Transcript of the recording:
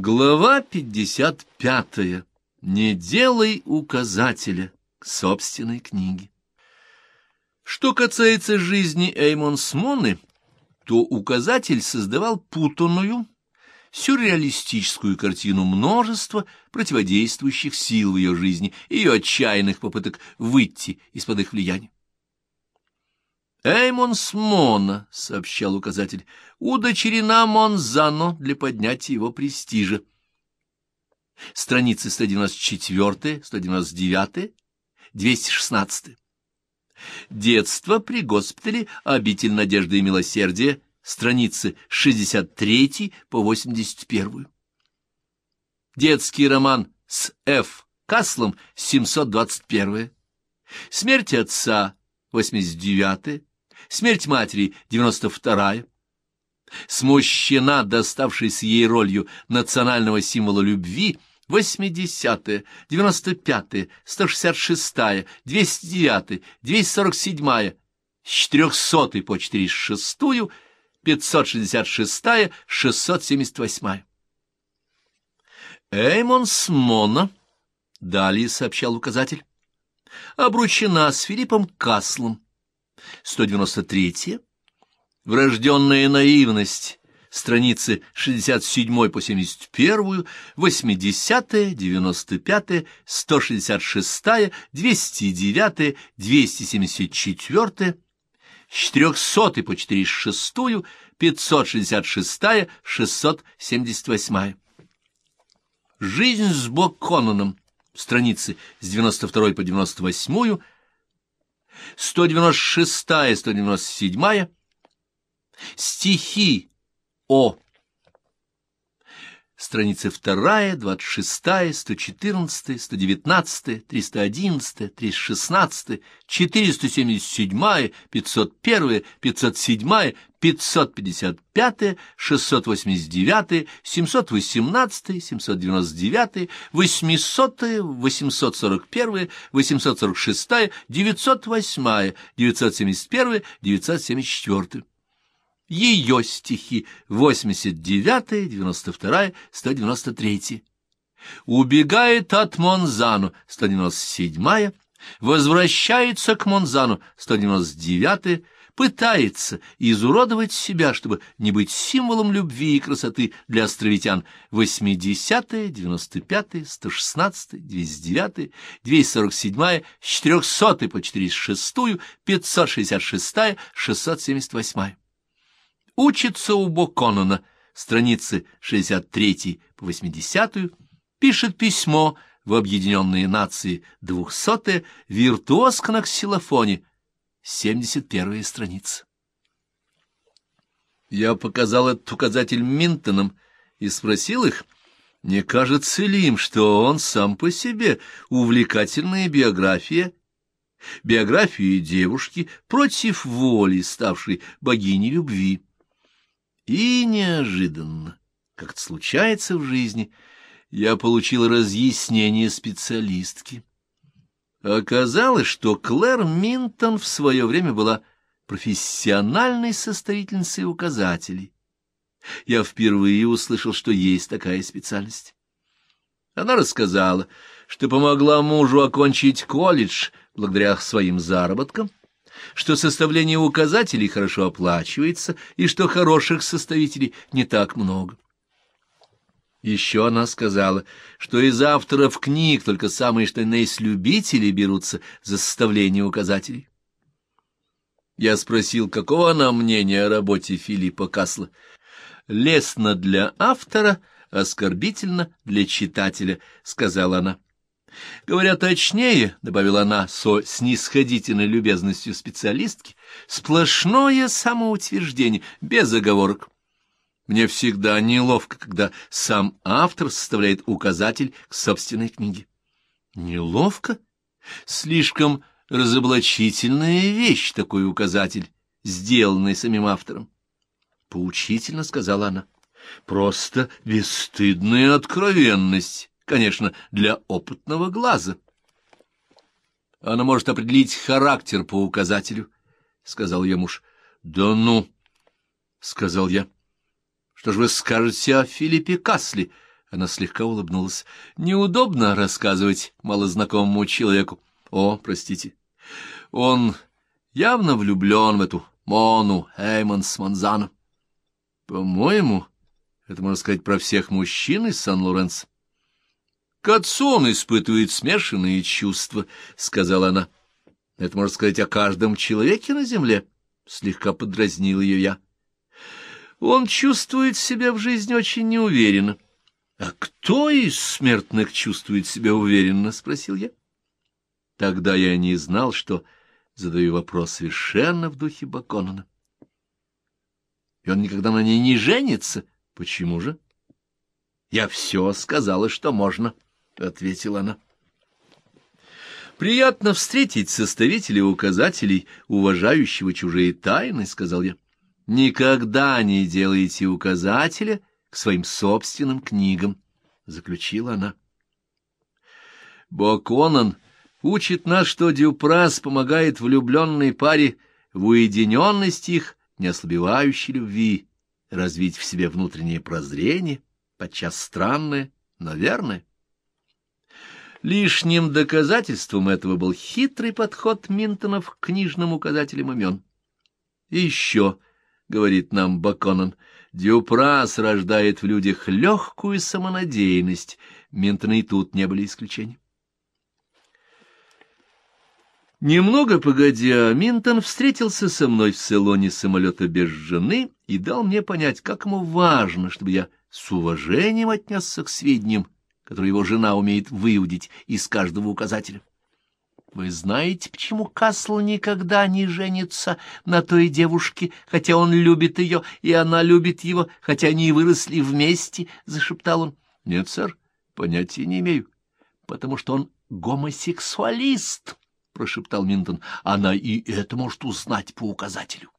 Глава 55. Не делай указателя собственной книге. Что касается жизни Эймон Смоны, то указатель создавал путанную, сюрреалистическую картину множества противодействующих сил в ее жизни и ее отчаянных попыток выйти из-под их влияния. «Эймонс Мона», — сообщал указатель, — «удочерена Монзано для поднятия его престижа». Страницы 194, 199, 216. Детство при госпитале «Обитель надежды и милосердия», страницы 63 по 81. Детский роман с Ф. Каслом, 721. Смерть отца, 89 смерть матери — девяносто вторая. Смущена, доставшейся ей ролью национального символа любви, восьмидесятая, девяносто пятая, сто шестьдесят шестая, двести девятая, двести сорок седьмая, с четырехсотой по четыреста шестую, пятьсот шестьдесят шестая, шестьсот семьдесят восьмая. Эймон Смона, далее сообщал указатель, обручена с Филиппом Каслом, 193. Врожденная наивность. Страницы 67 по 71, 80, 95, 166, 209, 274, с 400 по 406, 566, 678. Жизнь с Бог Конаном. Страницы с 92 по 98, 196, 197, стихи О. Страницы 2, 26, 114, 119, 311, 316, 477, 501, 507, 555, 689, 718, 799, 800, 841, 846, 908, 971, 974. Ее стихи 89, 92, 193. Убегает от Монзану 197, возвращается к Монзану 199, пытается изуродовать себя, чтобы не быть символом любви и красоты для островитян 80, 95, 116, 209, 247, с 400 по 406, 566, 678. Учится у Боконона, страницы 63 по 80, пишет письмо в Объединенные Нации 200 виртуозка на ксилофоне, 71 страница. Я показал этот указатель Минтонам и спросил их, не кажется ли им, что он сам по себе увлекательная биография, биография девушки против воли, ставшей богиней любви. И неожиданно, как это случается в жизни, я получил разъяснение специалистки. Оказалось, что Клэр Минтон в свое время была профессиональной составительницей указателей. Я впервые услышал, что есть такая специальность. Она рассказала, что помогла мужу окончить колледж благодаря своим заработкам, что составление указателей хорошо оплачивается и что хороших составителей не так много. Еще она сказала, что из авторов книг только самые что есть любители берутся за составление указателей. Я спросил, какого она мнения о работе Филиппа Касла. «Лестно для автора, оскорбительно для читателя», — сказала она. Говоря точнее, — добавила она со снисходительной любезностью специалистки, — сплошное самоутверждение, без оговорок. Мне всегда неловко, когда сам автор составляет указатель к собственной книге. Неловко? Слишком разоблачительная вещь такой указатель, сделанный самим автором. Поучительно сказала она. Просто бесстыдная откровенность конечно, для опытного глаза. Она может определить характер по указателю, — сказал я муж. — Да ну, — сказал я. — Что же вы скажете о Филиппе Касли? Она слегка улыбнулась. Неудобно рассказывать малознакомому человеку. О, простите. Он явно влюблен в эту Мону Эймонс Манзана. По-моему, это можно сказать про всех мужчин из Сан-Лоренс. К отцу он испытывает смешанные чувства, — сказала она. Это можно сказать о каждом человеке на земле, — слегка подразнил ее я. Он чувствует себя в жизни очень неуверенно. — А кто из смертных чувствует себя уверенно? — спросил я. Тогда я не знал, что задаю вопрос совершенно в духе Баконана. И он никогда на ней не женится. Почему же? Я все сказала, что можно, — ответила она. Приятно встретить составителя указателей, уважающего чужие тайны, — сказал я. Никогда не делайте указателя к своим собственным книгам, — заключила она. Боконан учит нас, что Дюпрас помогает влюбленной паре в уединенности их, неослабевающей любви, развить в себе внутреннее прозрение, подчас странное, но верное. Лишним доказательством этого был хитрый подход Минтонов к книжным указателям имен. Еще, — говорит нам Баконан, — Дюпрас рождает в людях легкую самонадеянность. Минтоны и тут не были исключением. Немного погодя, Минтон встретился со мной в салоне самолета без жены и дал мне понять, как ему важно, чтобы я с уважением отнесся к сведениям, которые его жена умеет выудить из каждого указателя. Вы знаете, почему Касл никогда не женится на той девушке, хотя он любит ее, и она любит его, хотя они и выросли вместе? — зашептал он. — Нет, сэр, понятия не имею, потому что он гомосексуалист. — прошептал Минтон. — Она и это может узнать по указателю.